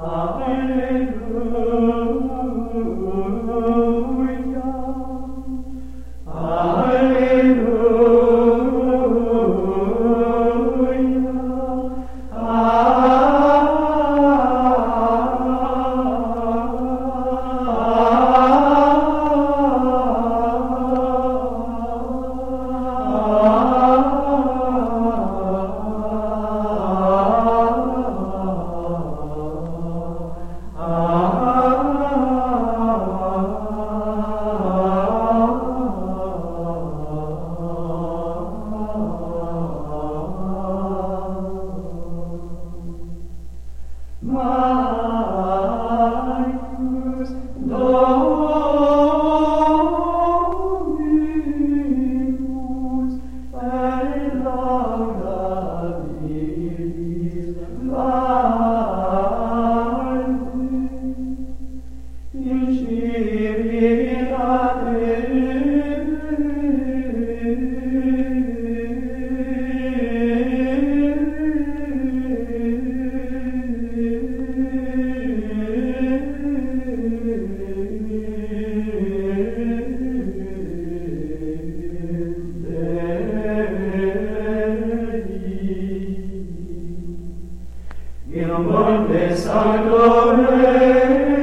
Amen. Ah. In monte sancto